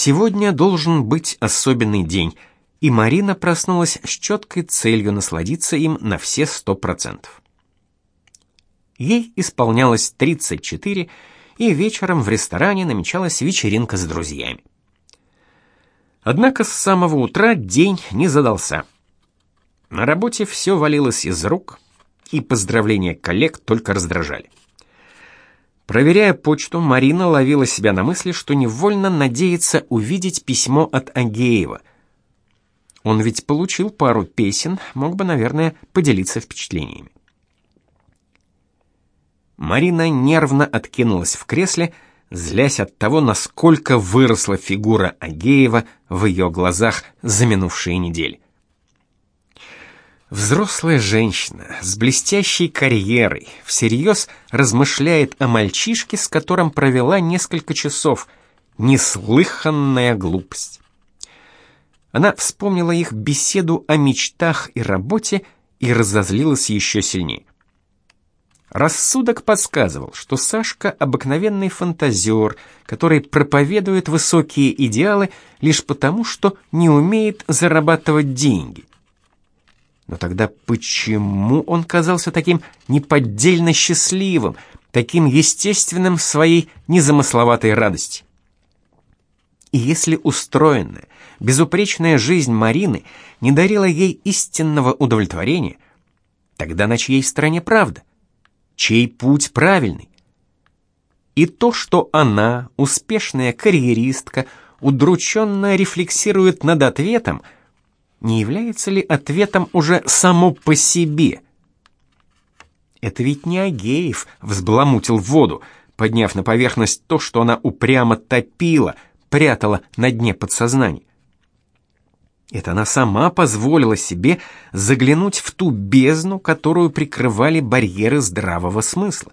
Сегодня должен быть особенный день, и Марина проснулась с четкой целью насладиться им на все сто процентов. Ей исполнялось 34, и вечером в ресторане намечалась вечеринка с друзьями. Однако с самого утра день не задался. На работе все валилось из рук, и поздравления коллег только раздражали. Проверяя почту, Марина ловила себя на мысли, что невольно надеется увидеть письмо от Агеева. Он ведь получил пару песен, мог бы, наверное, поделиться впечатлениями. Марина нервно откинулась в кресле, злясь от того, насколько выросла фигура Агеева в ее глазах за минувшие недели. Взрослая женщина с блестящей карьерой всерьез размышляет о мальчишке, с которым провела несколько часов. Неслыханная глупость. Она вспомнила их беседу о мечтах и работе и разозлилась еще сильнее. Рассудок подсказывал, что Сашка обыкновенный фантазер, который проповедует высокие идеалы лишь потому, что не умеет зарабатывать деньги. Но тогда почему он казался таким неподдельно счастливым, таким естественным в своей незамысловатой радости? И если устроенная, безупречная жизнь Марины не дарила ей истинного удовлетворения, тогда на чьей стороне правда? Чей путь правильный? И то, что она, успешная карьеристка, удрученно рефлексирует над ответом – не является ли ответом уже само по себе? Это ведь не Агеев взбаламутил воду, подняв на поверхность то, что она упрямо топила, прятала на дне подсознания. Это она сама позволила себе заглянуть в ту бездну, которую прикрывали барьеры здравого смысла.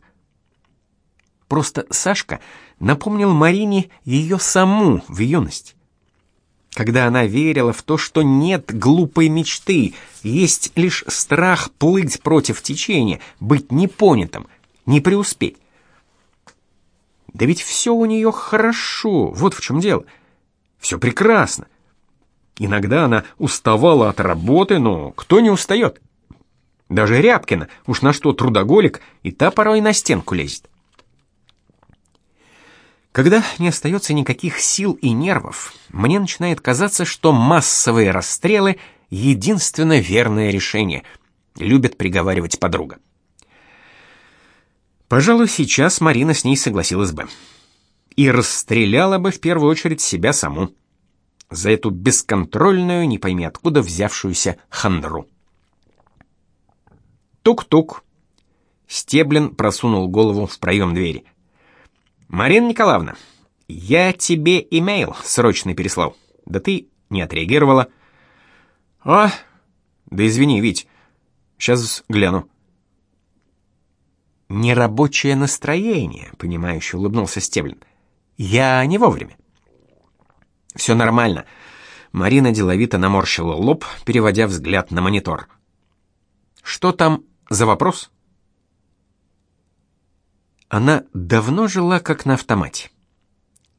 Просто Сашка напомнил Марине ее саму в юности когда она верила в то, что нет глупой мечты, есть лишь страх плыть против течения, быть непонятым, не преуспеть. Да ведь все у нее хорошо, вот в чем дело. Все прекрасно. Иногда она уставала от работы, но кто не устает? Даже Рябкина, уж на что трудоголик, и та порой на стенку лезет. Когда не остается никаких сил и нервов, мне начинает казаться, что массовые расстрелы — единственно верное решение, любит приговаривать подруга. Пожалуй, сейчас Марина с ней согласилась бы. И расстреляла бы в первую очередь себя саму. За эту бесконтрольную, не пойми откуда взявшуюся хандру. Тук-тук. Стеблин просунул голову в проем двери. Марина Николаевна, я тебе имейл срочный переслал. Да ты не отреагировала. А? Да извини, Вить. Сейчас гляну. Нерабочее настроение, понимающе улыбнулся Стеблин. Я не вовремя. Все нормально. Марина деловито наморщила лоб, переводя взгляд на монитор. Что там за вопрос? Она давно жила как на автомате.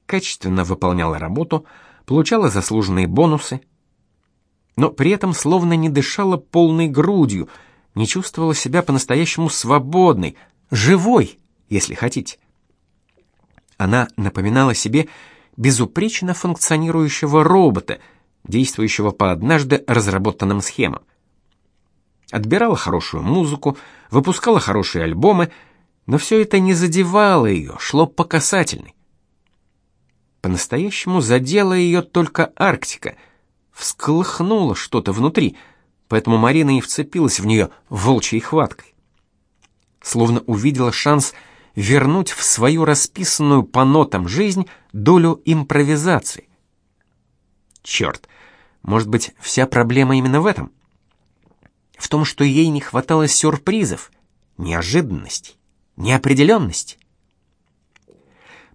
Качественно выполняла работу, получала заслуженные бонусы, но при этом словно не дышала полной грудью, не чувствовала себя по-настоящему свободной, живой, если хотите. Она напоминала себе безупречно функционирующего робота, действующего по однажды разработанным схемам. Отбирала хорошую музыку, выпускала хорошие альбомы, но все это не задевало ее, шло по касательной. По-настоящему задела ее только Арктика, всколыхнуло что-то внутри, поэтому Марина и вцепилась в нее волчьей хваткой. Словно увидела шанс вернуть в свою расписанную по нотам жизнь долю импровизации. Черт, может быть, вся проблема именно в этом? В том, что ей не хватало сюрпризов, неожиданностей неопределенность.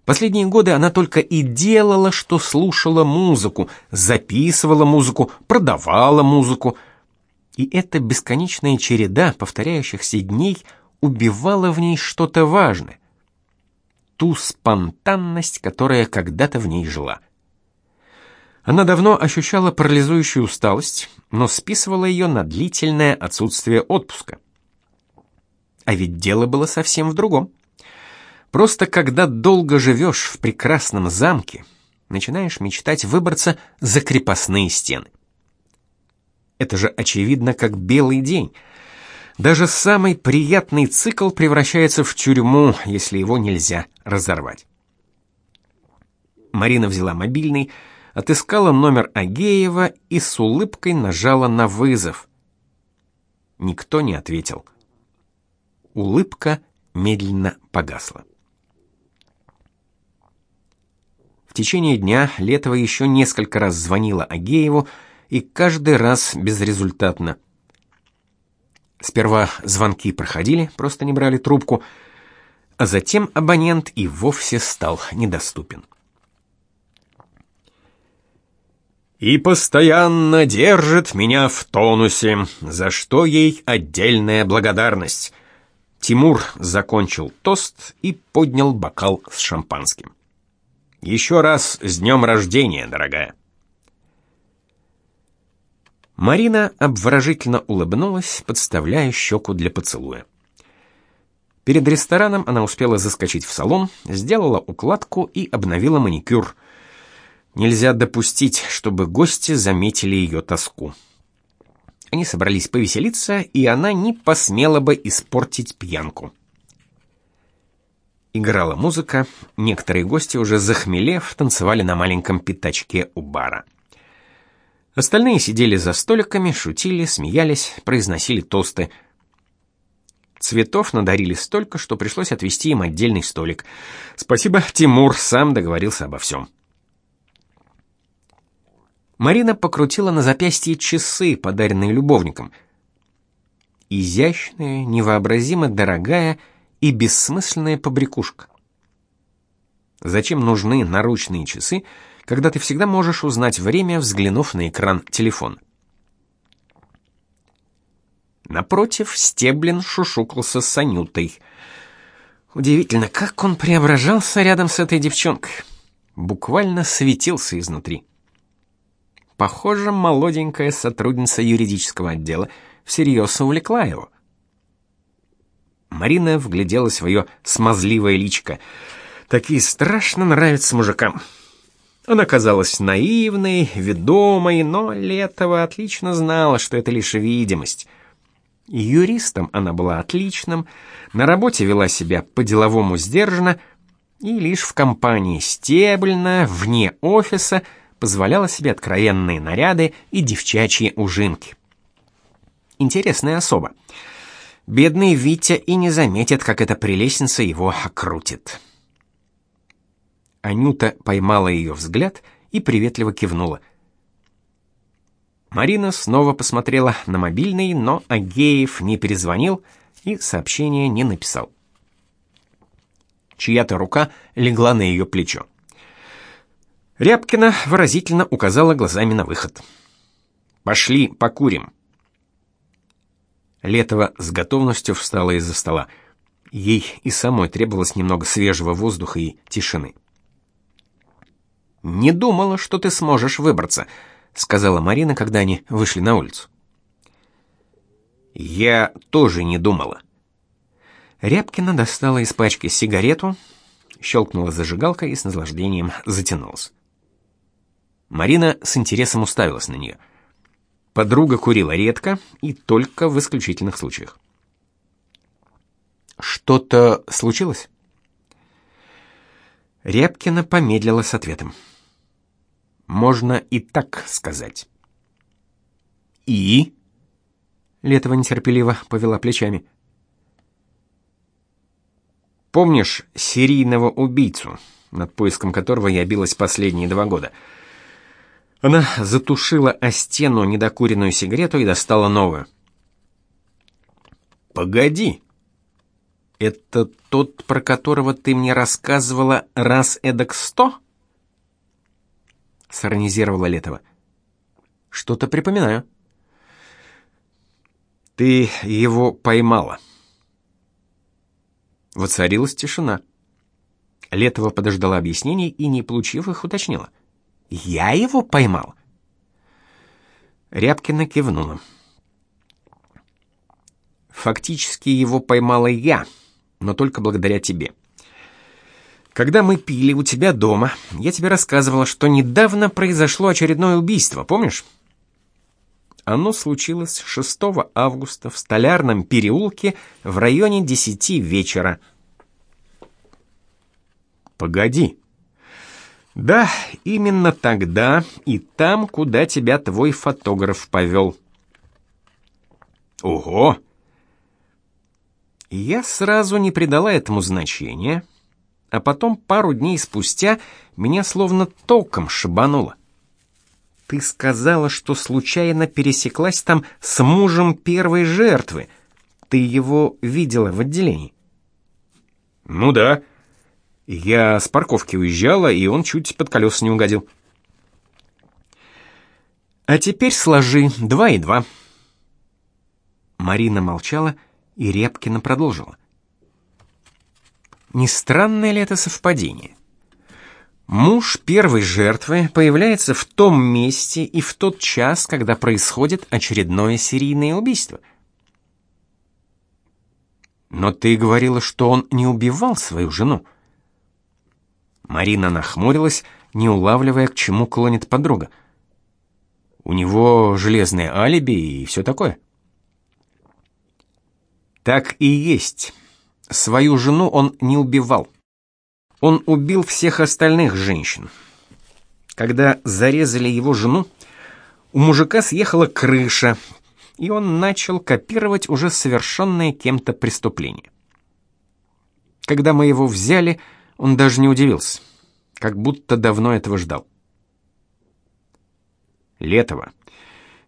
Последние годы она только и делала, что слушала музыку, записывала музыку, продавала музыку. И эта бесконечная череда повторяющихся дней убивала в ней что-то важное. Ту спонтанность, которая когда-то в ней жила. Она давно ощущала парализующую усталость, но списывала ее на длительное отсутствие отпуска. А ведь дело было совсем в другом. Просто когда долго живешь в прекрасном замке, начинаешь мечтать выбраться за крепостные стены. Это же очевидно, как белый день. Даже самый приятный цикл превращается в тюрьму, если его нельзя разорвать. Марина взяла мобильный, отыскала номер Агеева и с улыбкой нажала на вызов. Никто не ответил. Улыбка медленно погасла. В течение дня Летова еще несколько раз звонила Агееву, и каждый раз безрезультатно. Сперва звонки проходили, просто не брали трубку, а затем абонент и вовсе стал недоступен. и постоянно держит меня в тонусе, за что ей отдельная благодарность. Тимур закончил тост и поднял бокал с шампанским. Еще раз с днем рождения, дорогая. Марина обворожительно улыбнулась, подставляя щеку для поцелуя. Перед рестораном она успела заскочить в салон, сделала укладку и обновила маникюр – Нельзя допустить, чтобы гости заметили ее тоску. Они собрались повеселиться, и она не посмела бы испортить пьянку. Играла музыка, некоторые гости, уже захмелев, танцевали на маленьком пятачке у бара. Остальные сидели за столиками, шутили, смеялись, произносили тосты. Цветов надарили столько, что пришлось отвести им отдельный столик. Спасибо, Тимур сам договорился обо всем. Марина покрутила на запястье часы, подаренные любовником. Изящная, невообразимо дорогая и бессмысленная побрякушка. Зачем нужны наручные часы, когда ты всегда можешь узнать время, взглянув на экран телефона? Напротив, Стеблин шушукался с Анютой. Удивительно, как он преображался рядом с этой девчонкой. Буквально светился изнутри. Похоже, молоденькая сотрудница юридического отдела всерьез увлекла его. Марина вгляделась в ее смазливое личико. Такие страшно нравятся мужикам. Она казалась наивной, ведомой, но Летова отлично знала, что это лишь видимость. Юристом она была отличным, на работе вела себя по-деловому сдержанно, и лишь в компании Стебльна, вне офиса – позволяла себе откровенные наряды и девчачьи ужинки. Интересная особа. Бедный Витя и не заметит, как эта прелестница его окрутит. Анюта поймала ее взгляд и приветливо кивнула. Марина снова посмотрела на мобильный, но Агеев не перезвонил и сообщение не написал. Чья-то рука легла на ее плечо. Рябкина выразительно указала глазами на выход. Пошли, покурим. Летова с готовностью встала из-за стола. Ей и самой требовалось немного свежего воздуха и тишины. Не думала, что ты сможешь выбраться, сказала Марина, когда они вышли на улицу. Я тоже не думала. Рябкина достала из пачки сигарету, щелкнула зажигалкой и с наслаждением затянулась. Марина с интересом уставилась на нее. Подруга курила редко и только в исключительных случаях. Что-то случилось? Рябкина помедлила с ответом. Можно и так сказать. И Летова нетерпеливо повела плечами. Помнишь серийного убийцу, над поиском которого я билась последние два года? Она затушила о стену недокуренную сигарету и достала новую. Погоди. Это тот, про которого ты мне рассказывала раз эдак сто? Сиронизировала Летова. Что-то припоминаю. Ты его поймала. Воцарилась тишина. Летова подождала объяснений и, не получив их, уточнила. — Я его поймал. Рябкина кивнула. Фактически его поймала я, но только благодаря тебе. Когда мы пили у тебя дома, я тебе рассказывала, что недавно произошло очередное убийство, помнишь? Оно случилось 6 августа в Столярном переулке в районе 10 вечера. Погоди. Да, именно тогда и там, куда тебя твой фотограф повел. Ого! Я сразу не придала этому значения, а потом пару дней спустя меня словно током шибануло. Ты сказала, что случайно пересеклась там с мужем первой жертвы. Ты его видела в отделении? Ну да. Я с парковки уезжала, и он чуть под колеса не угодил. А теперь сложи два и два. Марина молчала, и Репкина продолжила. Не странное ли это совпадение? Муж первой жертвы появляется в том месте и в тот час, когда происходит очередное серийное убийство. Но ты говорила, что он не убивал свою жену. Марина нахмурилась, не улавливая, к чему клонит подруга. У него железное алиби и все такое. Так и есть. Свою жену он не убивал. Он убил всех остальных женщин. Когда зарезали его жену, у мужика съехала крыша, и он начал копировать уже совершенное кем-то преступление. Когда мы его взяли, он даже не удивился, как будто давно этого ждал. Летово.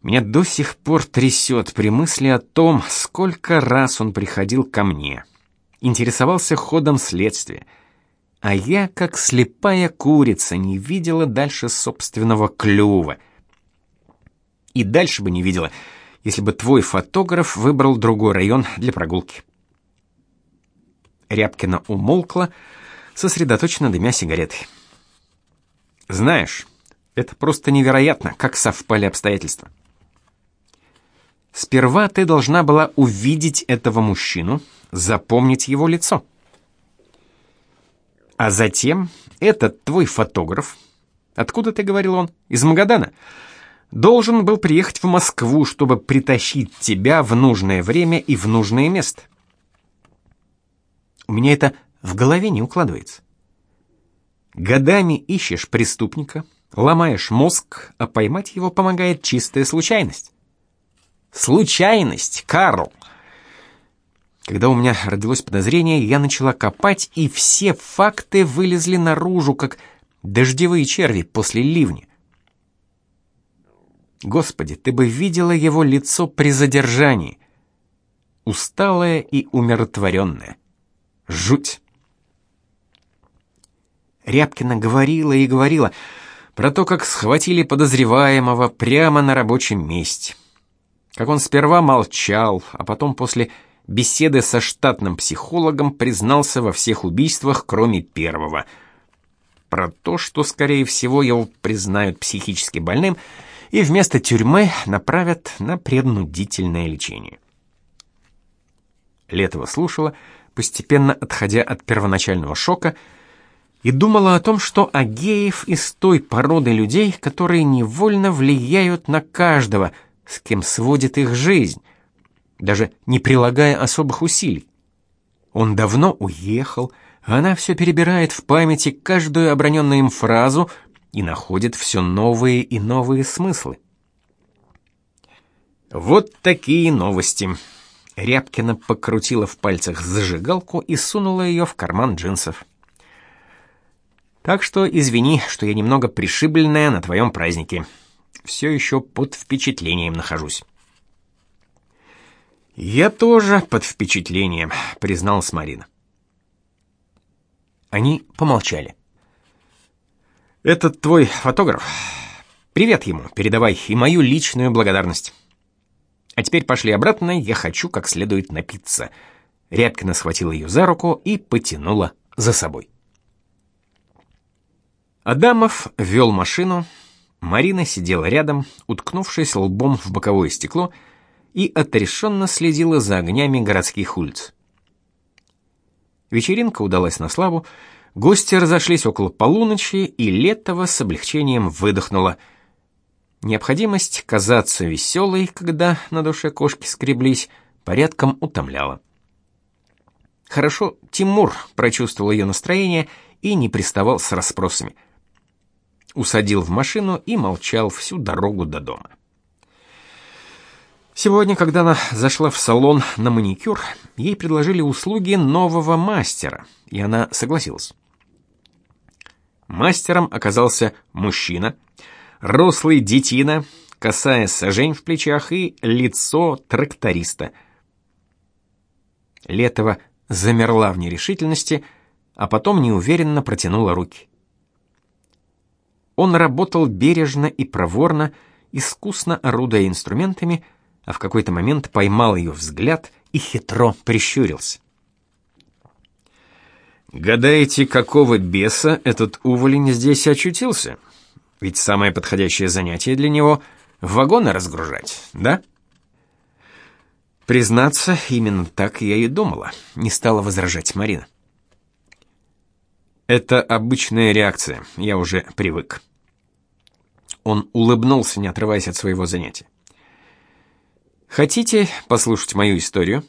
Меня до сих пор трясет при мысли о том, сколько раз он приходил ко мне интересовался ходом следствия, а я, как слепая курица, не видела дальше собственного клюва. И дальше бы не видела, если бы твой фотограф выбрал другой район для прогулки. Рябкина умолкла, сосредоточенно дымя сигаретой. Знаешь, это просто невероятно, как совпали обстоятельства. Сперва ты должна была увидеть этого мужчину, запомнить его лицо. А затем этот твой фотограф, откуда ты говорил он, из Магадана, должен был приехать в Москву, чтобы притащить тебя в нужное время и в нужное место. У меня это в голове не укладывается. Годами ищешь преступника, ломаешь мозг, а поймать его помогает чистая случайность. Случайность, Карл. Когда у меня родилось подозрение, я начала копать, и все факты вылезли наружу, как дождевые черви после ливня. Господи, ты бы видела его лицо при задержании. Усталое и умиротворенное. Жуть. Рябкина говорила и говорила про то, как схватили подозреваемого прямо на рабочем месте. Как он сперва молчал, а потом после беседы со штатным психологом признался во всех убийствах, кроме первого. Про то, что, скорее всего, его признают психически больным и вместо тюрьмы направят на преднудительное лечение. Летова слушала, постепенно отходя от первоначального шока, и думала о том, что Агеев из той породы людей, которые невольно влияют на каждого, с кем сводит их жизнь, даже не прилагая особых усилий. Он давно уехал, она все перебирает в памяти каждую оброненную им фразу и находит все новые и новые смыслы. Вот такие новости. Рябкина покрутила в пальцах зажигалку и сунула ее в карман джинсов. Так что извини, что я немного пришибленная на твоем празднике. Все еще под впечатлением нахожусь. «Я тоже под впечатлением», — призналась Марина. Они помолчали. «Этот твой фотограф. Привет ему, передавай, и мою личную благодарность. А теперь пошли обратно, я хочу как следует напиться». Рябкина схватила ее за руку и потянула за собой. Адамов вел машину, Марина сидела рядом, уткнувшись лбом в боковое стекло, и отрешенно следила за огнями городских улиц. Вечеринка удалась на славу, гости разошлись около полуночи, и Летова с облегчением выдохнула. Необходимость казаться веселой, когда на душе кошки скреблись, порядком утомляла. Хорошо Тимур прочувствовал ее настроение и не приставал с расспросами усадил в машину и молчал всю дорогу до дома. Сегодня, когда она зашла в салон на маникюр, ей предложили услуги нового мастера, и она согласилась. Мастером оказался мужчина, рослый детина, косая сажень в плечах и лицо тракториста. Летова замерла в нерешительности, а потом неуверенно протянула руки. Он работал бережно и проворно, искусно орудуя инструментами, а в какой-то момент поймал ее взгляд и хитро прищурился. «Гадаете, какого беса этот уволень здесь очутился? Ведь самое подходящее занятие для него — вагоны разгружать, да?» Признаться, именно так я и думала, не стала возражать Марина. Это обычная реакция, я уже привык. Он улыбнулся, не отрываясь от своего занятия. Хотите послушать мою историю?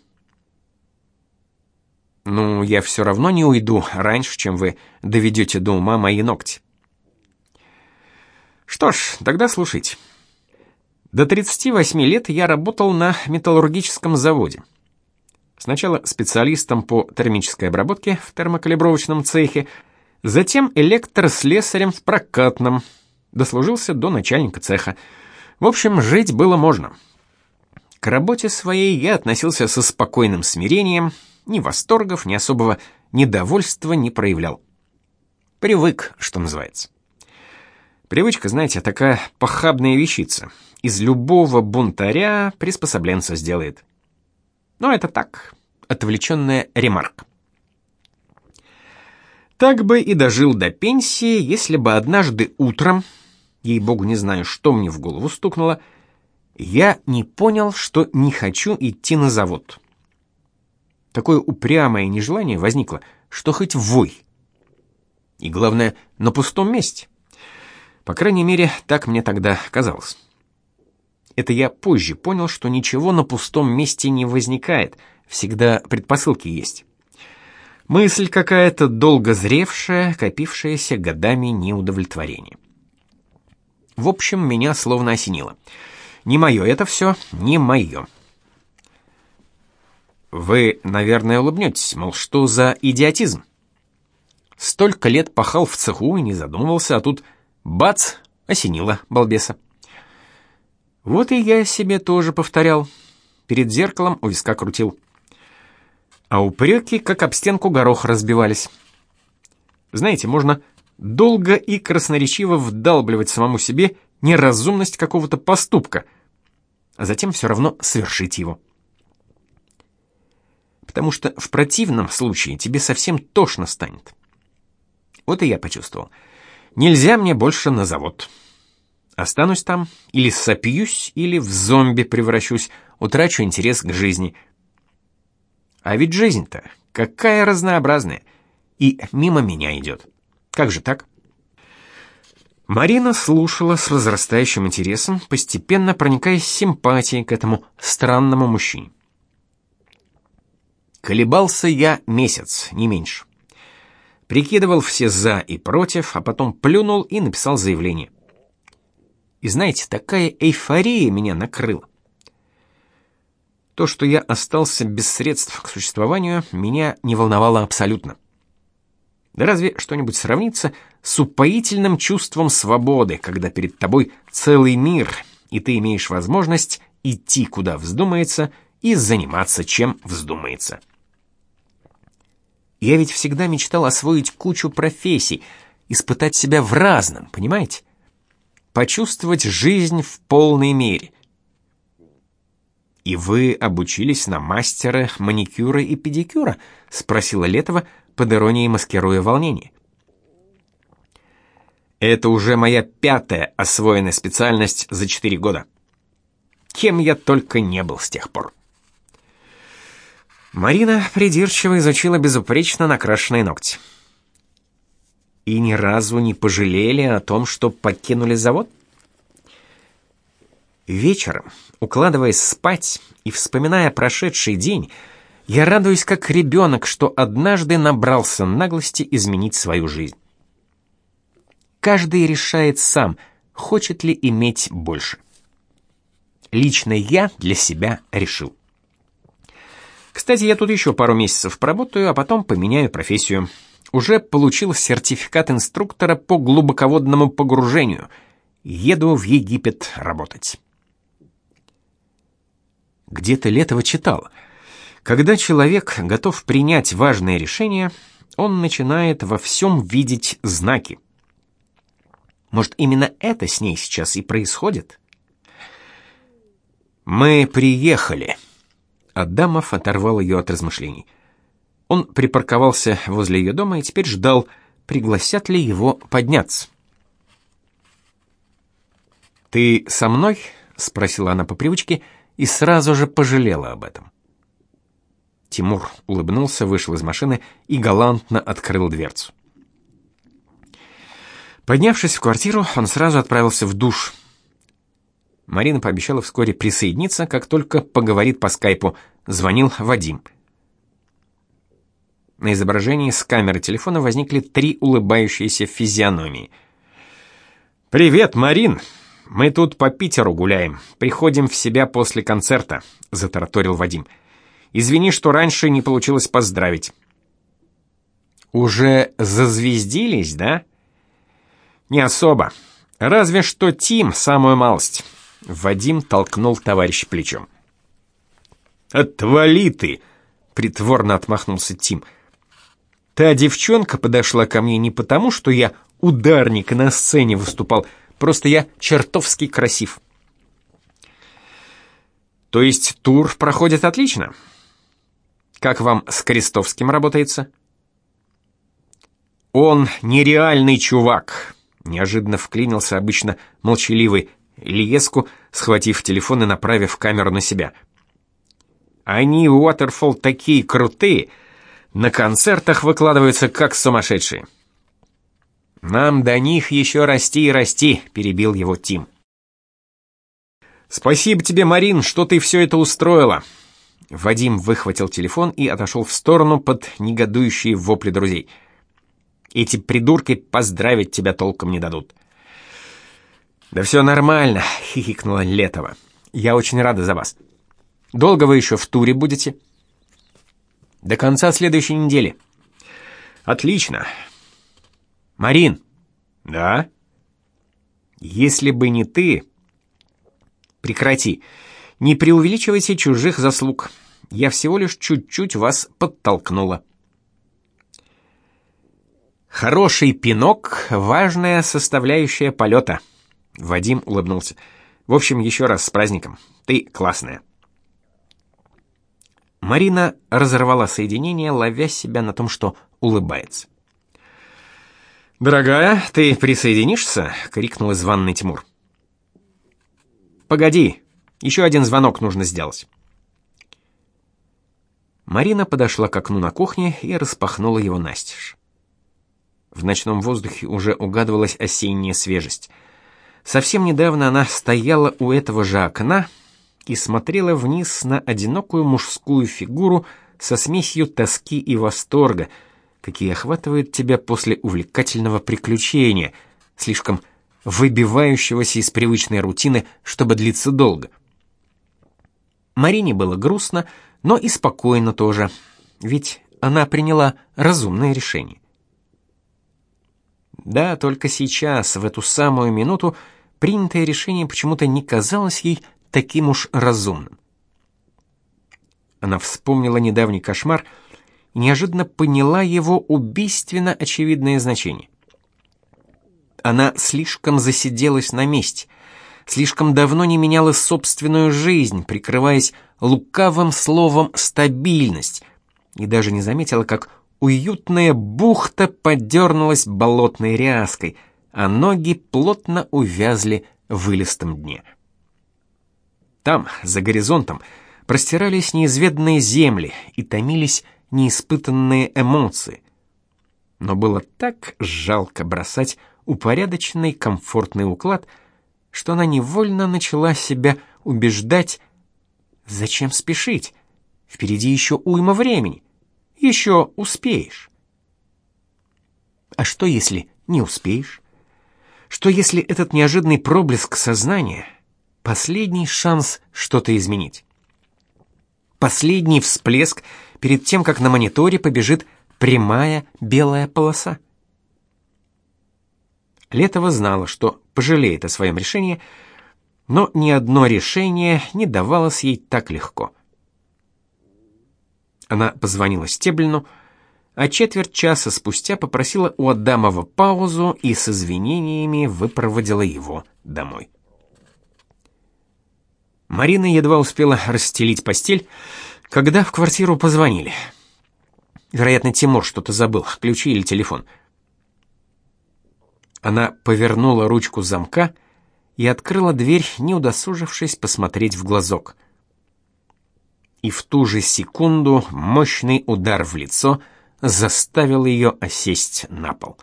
Ну, я все равно не уйду раньше, чем вы доведете до ума мои ногти. Что ж, тогда слушайте. До 38 лет я работал на металлургическом заводе. Сначала специалистом по термической обработке в термокалибровочном цехе, затем электрослесарем в прокатном, дослужился до начальника цеха. В общем, жить было можно. К работе своей я относился со спокойным смирением, ни восторгов, ни особого недовольства не проявлял. Привык, что называется. Привычка, знаете, такая похабная вещица. Из любого бунтаря приспособленца сделает. Но это так, отвлеченная ремарка. Так бы и дожил до пенсии, если бы однажды утром, ей-богу, не знаю, что мне в голову стукнуло, я не понял, что не хочу идти на завод. Такое упрямое нежелание возникло, что хоть вой. И главное, на пустом месте. По крайней мере, так мне тогда казалось. Это я позже понял, что ничего на пустом месте не возникает, всегда предпосылки есть. Мысль какая-то долго зревшая, копившаяся годами неудовлетворение. В общем, меня словно осенило. Не мое это все, не мое. Вы, наверное, улыбнетесь, мол, что за идиотизм? Столько лет пахал в цеху и не задумывался, а тут бац, осенило балбеса. Вот и я себе тоже повторял. Перед зеркалом у виска крутил а упреки, как об стенку горох, разбивались. Знаете, можно долго и красноречиво вдалбливать самому себе неразумность какого-то поступка, а затем все равно совершить его. Потому что в противном случае тебе совсем тошно станет. Вот и я почувствовал. Нельзя мне больше на завод. Останусь там, или сопьюсь, или в зомби превращусь, утрачу интерес к жизни — а ведь жизнь-то какая разнообразная. И мимо меня идет. Как же так? Марина слушала с возрастающим интересом, постепенно проникаясь симпатией к этому странному мужчине. Колебался я месяц, не меньше. Прикидывал все за и против, а потом плюнул и написал заявление. И знаете, такая эйфория меня накрыла. То, что я остался без средств к существованию, меня не волновало абсолютно. Да разве что-нибудь сравнится с упоительным чувством свободы, когда перед тобой целый мир, и ты имеешь возможность идти куда вздумается и заниматься чем вздумается. Я ведь всегда мечтал освоить кучу профессий, испытать себя в разном, понимаете? Почувствовать жизнь в полной мере. «И вы обучились на мастера маникюра и педикюра?» — спросила Летова, под иронией маскируя волнение. Это уже моя пятая освоенная специальность за четыре года. Кем я только не был с тех пор. Марина придирчиво изучила безупречно накрашенные ногти. И ни разу не пожалели о том, что покинули завод? Вечером, укладываясь спать и вспоминая прошедший день, я радуюсь как ребенок, что однажды набрался наглости изменить свою жизнь. Каждый решает сам, хочет ли иметь больше. Лично я для себя решил. Кстати, я тут еще пару месяцев поработаю, а потом поменяю профессию. Уже получил сертификат инструктора по глубоководному погружению. Еду в Египет работать. Где-то Летова читал. Когда человек готов принять важное решение, он начинает во всем видеть знаки. Может, именно это с ней сейчас и происходит? Мы приехали. Адамов оторвал ее от размышлений. Он припарковался возле ее дома и теперь ждал, пригласят ли его подняться. Ты со мной? спросила она по привычке и сразу же пожалела об этом. Тимур улыбнулся, вышел из машины и галантно открыл дверцу. Поднявшись в квартиру, он сразу отправился в душ. Марина пообещала вскоре присоединиться, как только поговорит по скайпу. Звонил Вадим. На изображении с камеры телефона возникли три улыбающиеся физиономии. «Привет, Марин! Мы тут по Питеру гуляем. Приходим в себя после концерта», — затараторил Вадим. «Извини, что раньше не получилось поздравить». «Уже зазвездились, да?» Не особо. Разве что Тим самую малость. Вадим толкнул товарища плечом. Отвали ты, притворно отмахнулся Тим. Та девчонка подошла ко мне не потому, что я ударник на сцене выступал, просто я чертовски красив. То есть тур проходит отлично? Как вам с Крестовским работается? Он нереальный чувак, Неожиданно вклинился обычно молчаливый Лиеску, схватив телефон и направив камеру на себя. Они, Уотерфолл, такие крутые, на концертах выкладываются как сумасшедшие. Нам до них еще расти и расти, перебил его Тим. Спасибо тебе, Марин, что ты все это устроила. Вадим выхватил телефон и отошел в сторону под негодующие вопли друзей. Эти придурки поздравить тебя толком не дадут. Да все нормально, хихикнула Летова. Я очень рада за вас. Долго вы еще в туре будете? До конца следующей недели. Отлично. Марин. Да. Если бы не ты, прекрати. Не преувеличивайте чужих заслуг. Я всего лишь чуть-чуть вас подтолкнула. Хороший пинок — важная составляющая полета. Вадим улыбнулся. В общем, еще раз с праздником. Ты классная. Марина разорвала соединение, ловя себя на том, что улыбается. «Дорогая, ты присоединишься?» — крикнул из ванной Тимур. «Погоди, еще один звонок нужно сделать». Марина подошла к окну на кухне и распахнула его настежь. В ночном воздухе уже угадывалась осенняя свежесть. Совсем недавно она стояла у этого же окна и смотрела вниз на одинокую мужскую фигуру со смесью тоски и восторга, какие охватывают тебя после увлекательного приключения, слишком выбивающегося из привычной рутины, чтобы длиться долго. Марине было грустно, но и спокойно тоже, ведь она приняла разумное решение. Да, только сейчас, в эту самую минуту, принятое решение почему-то не казалось ей таким уж разумным. Она вспомнила недавний кошмар и неожиданно поняла его убийственно очевидное значение. Она слишком засиделась на месте, слишком давно не меняла собственную жизнь, прикрываясь лукавым словом «стабильность», и даже не заметила, как уютная бухта подернулась болотной ряской, а ноги плотно увязли в илистом дне. Там, за горизонтом, простирались неизведанные земли и томились неиспытанные эмоции. Но было так жалко бросать упорядоченный комфортный уклад, что она невольно начала себя убеждать, зачем спешить? Впереди еще уйма времени. Еще успеешь. А что если не успеешь? Что если этот неожиданный проблеск сознания последний шанс что-то изменить? Последний всплеск перед тем, как на мониторе побежит прямая белая полоса. Летова знала, что пожалеет о своем решении, но ни одно решение не давалось ей так легко. Она позвонила Стеблину, а четверть часа спустя попросила у Адамова паузу и с извинениями выпроводила его домой. Марина едва успела расстелить постель, когда в квартиру позвонили. Вероятно, Тимур что-то забыл, ключи или телефон. Она повернула ручку замка и открыла дверь, не удосужившись посмотреть в глазок. И в ту же секунду мощный удар в лицо заставил ее осесть на пол.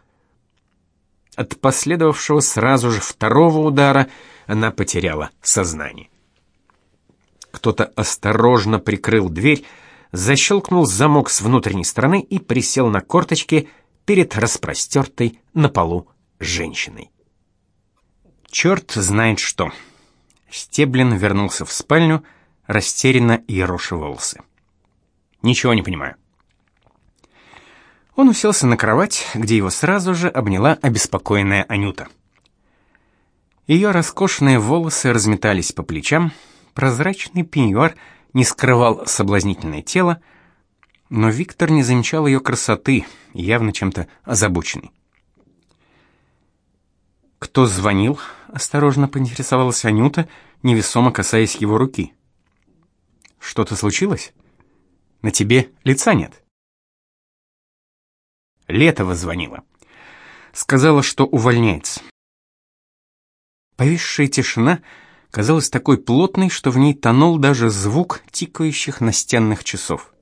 От последовавшего сразу же второго удара она потеряла сознание. Кто-то осторожно прикрыл дверь, защелкнул замок с внутренней стороны и присел на корточки перед распростертой на полу женщиной. Черт знает что. Стеблин вернулся в спальню, растерянно ероша волосы. Ничего не понимаю. Он уселся на кровать, где его сразу же обняла обеспокоенная Анюта. Ее роскошные волосы разметались по плечам, Прозрачный пеньюар не скрывал соблазнительное тело, но Виктор не замечал ее красоты, явно чем-то озабоченный. «Кто звонил?» — осторожно поинтересовалась Анюта, невесомо касаясь его руки. «Что-то случилось? На тебе лица нет?» Летова звонила. Сказала, что увольняется. Повисшая тишина — казалась такой плотной, что в ней тонул даже звук тикающих настенных часов.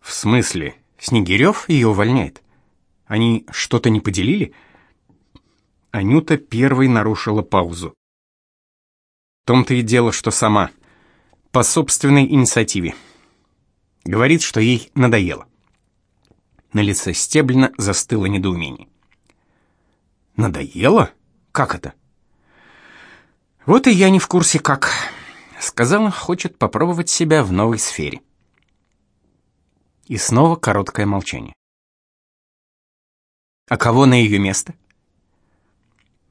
В смысле, Снегирев ее увольняет? Они что-то не поделили? Анюта первой нарушила паузу. В том-то и дело, что сама, по собственной инициативе. Говорит, что ей надоело. На лице Стеблина застыло недоумение. Надоело? Как это? Вот и я не в курсе как. Сказала, хочет попробовать себя в новой сфере. И снова короткое молчание. А кого на ее место?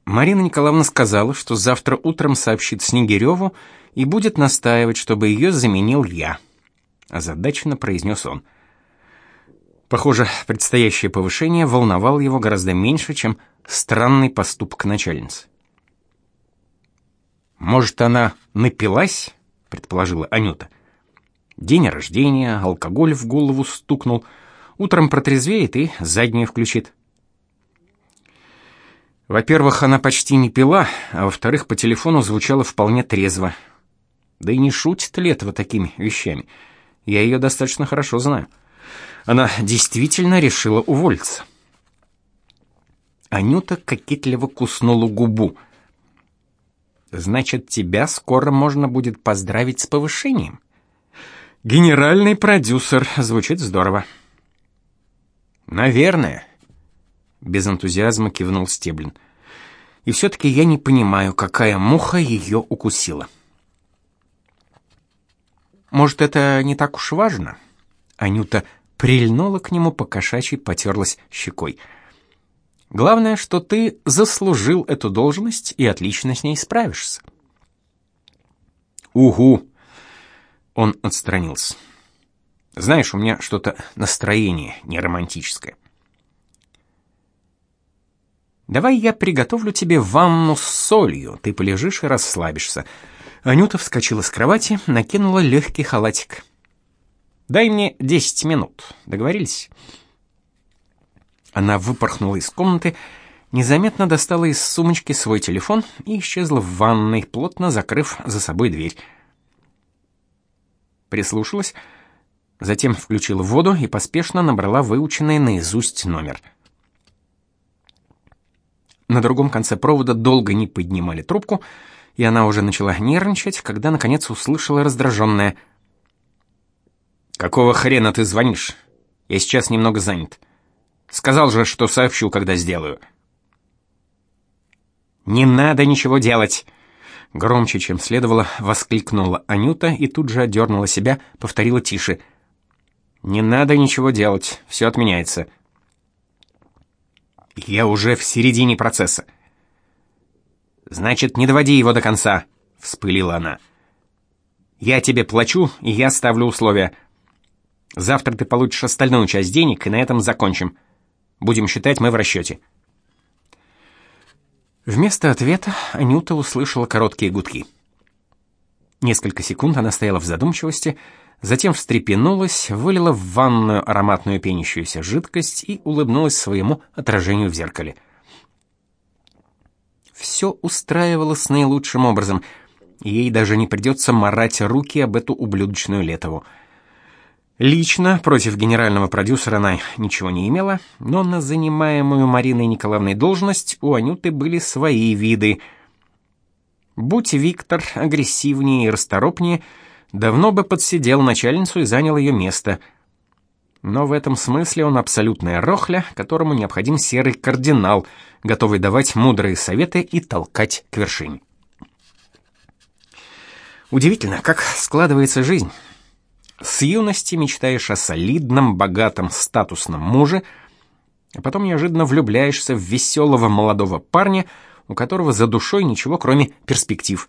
Марина Николаевна сказала, что завтра утром сообщит Снегиреву и будет настаивать, чтобы ее заменил я. Озадаченно произнес он. Похоже, предстоящее повышение волновало его гораздо меньше, чем странный поступок начальницы. Может, она напилась, предположила Анюта. День рождения, алкоголь в голову стукнул. Утром протрезвеет и заднюю включит. Во-первых, она почти не пила, а во-вторых, по телефону звучала вполне трезво. Да и не шутит этого такими вещами? Я ее достаточно хорошо знаю. Она действительно решила уволиться. Анюта кокетливо куснула губу — Значит, тебя скоро можно будет поздравить с повышением. Генеральный продюсер звучит здорово. Наверное, без энтузиазма кивнул Стеблин. И все таки я не понимаю, какая муха ее укусила. Может, это не так уж важно? Анюта прильнула к нему по кошачьи, потерлась щекой. Главное, что ты заслужил эту должность и отлично с ней справишься. Угу. Он отстранился. Знаешь, у меня что-то настроение не романтическое. Давай я приготовлю тебе ванну с солью. Ты полежишь и расслабишься. Анюта вскочила с кровати, накинула легкий халатик. Дай мне десять минут. Договорились? Она выпорхнула из комнаты, незаметно достала из сумочки свой телефон и исчезла в ванной, плотно закрыв за собой дверь. Прислушалась, затем включила воду и поспешно набрала выученный наизусть номер. На другом конце провода долго не поднимали трубку, и она уже начала нервничать, когда наконец услышала раздраженное «Какого хрена ты звонишь? Я сейчас немного занят. Сказал же, что сообщу, когда сделаю». «Не надо ничего делать!» Громче, чем следовало, воскликнула Анюта и тут же одернула себя, повторила тише. «Не надо ничего делать, все отменяется». «Я уже в середине процесса». «Значит, не доводи его до конца», — вспылила она. «Я тебе плачу, и я ставлю условия. Завтра ты получишь остальную часть денег, и на этом закончим. Будем считать, мы в расчете». Вместо ответа Анюта услышала короткие гудки. Несколько секунд она стояла в задумчивости, затем встрепенулась, вылила в ванную ароматную пенящуюся жидкость и улыбнулась своему отражению в зеркале. Все устраивалось наилучшим образом, ей даже не придется марать руки об эту ублюдочную Летову — Лично против генерального продюсера она ничего не имела, но на занимаемую Мариной Николаевной должность у Анюты были свои виды. Будь Виктор агрессивнее и расторопнее, давно бы подсидел начальницу и занял ее место. Но в этом смысле он абсолютная рохля, которому необходим серый кардинал, готовый давать мудрые советы и толкать к вершине. Удивительно, как складывается жизнь. С юности мечтаешь о солидном, богатом, статусном муже, а потом неожиданно влюбляешься в веселого молодого парня, у которого за душой ничего, кроме перспектив.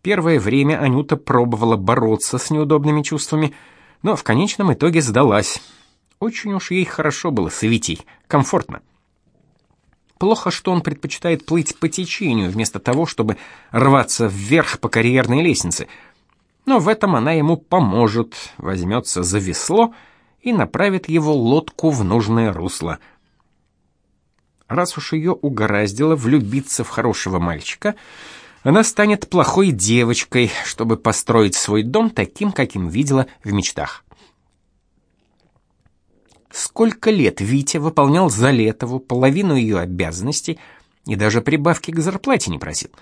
Первое время Анюта пробовала бороться с неудобными чувствами, но в конечном итоге сдалась. Очень уж ей хорошо было с Витей, комфортно. Плохо, что он предпочитает плыть по течению, вместо того, чтобы рваться вверх по карьерной лестнице — но в этом она ему поможет, возьмется за весло и направит его лодку в нужное русло. Раз уж ее угораздило влюбиться в хорошего мальчика, она станет плохой девочкой, чтобы построить свой дом таким, каким видела в мечтах. Сколько лет Витя выполнял за Летову половину ее обязанностей и даже прибавки к зарплате не просил —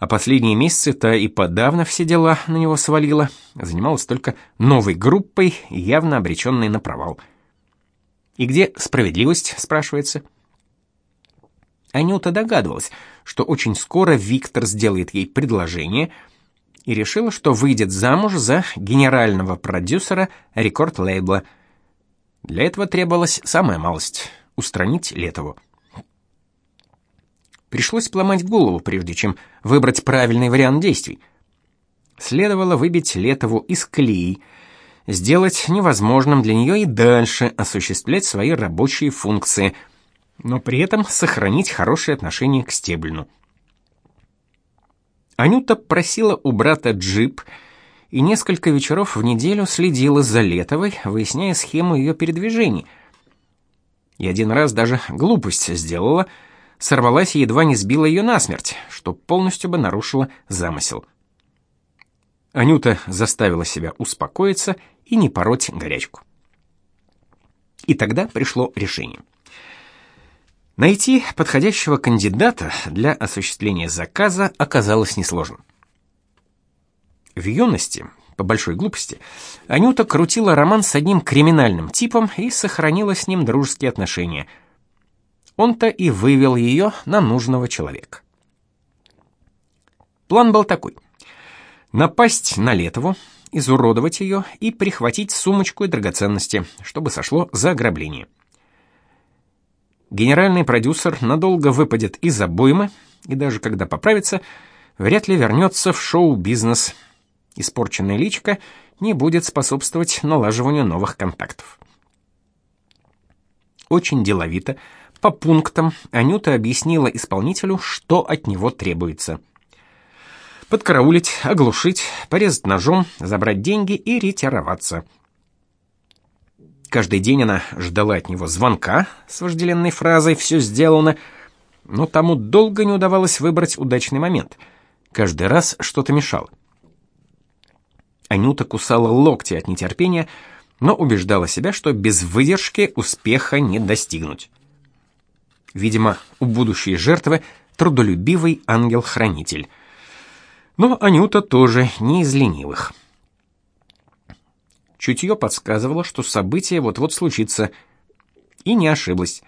а последние месяцы-то и подавно все дела на него свалила, занималась только новой группой, явно обреченной на провал. «И где справедливость?» — спрашивается. Анюта догадывалась, что очень скоро Виктор сделает ей предложение, и решила, что выйдет замуж за генерального продюсера рекорд-лейбла. Для этого требовалась самая малость — устранить Летову. Пришлось поломать голову, прежде чем выбрать правильный вариант действий. Следовало выбить Летову из колеи, сделать невозможным для нее и дальше осуществлять свои рабочие функции, но при этом сохранить хорошее отношение к Стеблину. Анюта просила у брата джип и несколько вечеров в неделю следила за Летовой, выясняя схему ее передвижений. И один раз даже глупость сделала — сорвалась и едва не сбила ее насмерть, что полностью бы нарушило замысел. Анюта заставила себя успокоиться и не пороть горячку. И тогда пришло решение. Найти подходящего кандидата для осуществления заказа оказалось несложно. В юности, по большой глупости, Анюта крутила роман с одним криминальным типом и сохранила с ним дружеские отношения – он-то и вывел ее на нужного человека. План был такой: напасть на Летову, изуродовать ее и прихватить сумочку и драгоценности, чтобы сошло за ограбление. Генеральный продюсер надолго выпадет из обоймы, и даже когда поправится, вряд ли вернется в шоу-бизнес. Испорченная личка не будет способствовать налаживанию новых контактов. Очень деловито по пунктам Анюта объяснила исполнителю, что от него требуется. Подкараулить, оглушить, порезать ножом, забрать деньги и ретироваться. Каждый день она ждала от него звонка с вожделенной фразой «все сделано», но тому долго не удавалось выбрать удачный момент. Каждый раз что-то мешало. Анюта кусала локти от нетерпения, но убеждала себя, что без выдержки успеха не достигнуть. Видимо, у будущей жертвы трудолюбивый ангел-хранитель. Но Анюта тоже не из ленивых. Чутье подсказывало, что событие вот-вот случится, и не ошиблась.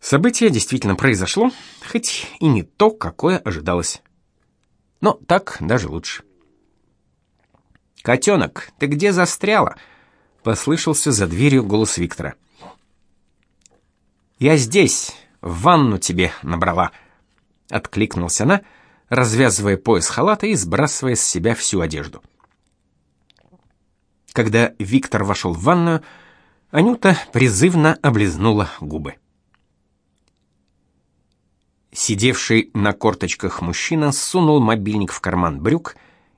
Событие действительно произошло, хоть и не то, какое ожидалось. Но так даже лучше. «Котенок, ты где застряла?» — послышался за дверью голос Виктора. «Я здесь, ванну тебе набрала», — откликнулась она, развязывая пояс халата и сбрасывая с себя всю одежду. Когда Виктор вошел в ванную, Анюта призывно облизнула губы. Сидевший на корточках мужчина сунул мобильник в карман брюк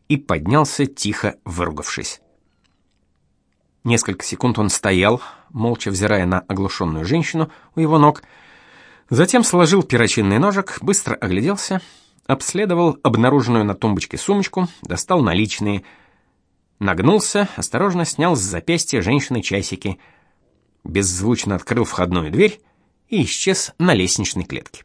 и поднялся, тихо выругавшись. Несколько секунд он стоял, молча взирая на оглушенную женщину у его ног, затем сложил перочинный ножик, быстро огляделся, обследовал обнаруженную на тумбочке сумочку, достал наличные – Нагнулся, осторожно снял с запястья женщины часики, беззвучно открыл входную дверь и исчез на лестничной клетке.